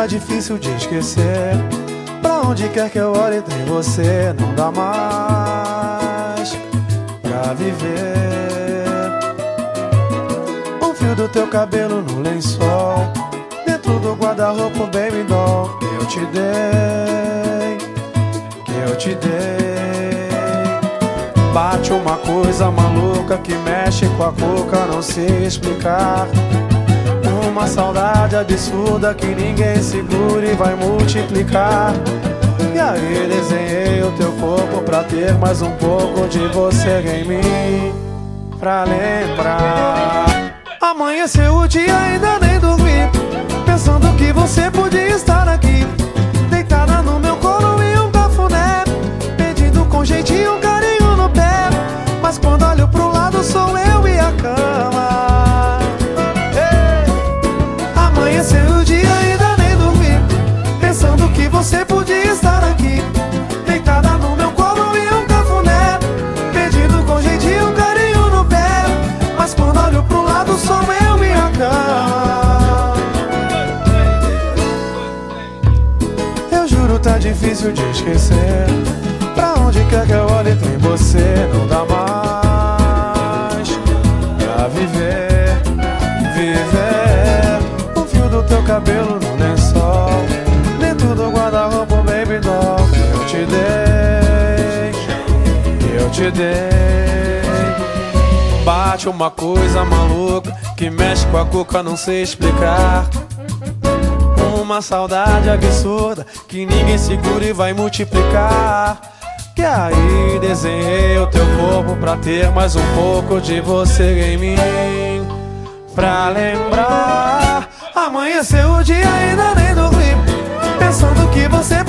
tá difícil de esquecer. Onde quer que eu olhe, tem você, não dá mais pra viver. Um fio do teu cabelo no lençol, dentro do guarda-roupa, baby doll. Que eu te dei, que eu te dei. Bate uma coisa maluca que mexe com a cuca, não se explicar uma saudade absurda que ninguém segura e vai multiplicar. E aí desenhei o teu corpo pra ter mais um pouco de você em mim, pra lembrar. Amanheceu o dia, ainda nem dormi, pensando que você podia difícil de esquecer. Pra onde quer que eu olhe tem você Não dá mais pra viver Viver. O fio do teu cabelo no lençol do guarda-roupa, baby doll Que eu te dei Que eu te dei. Bate uma coisa maluca Que mexe com a cuca, não sei explicar saudade absurda que ninguém segura e vai multiplicar. Que aí desenhei o teu corpo pra ter mais um pouco de você em mim. Pra lembrar, amanheceu o dia ainda nem dormi, pensando que você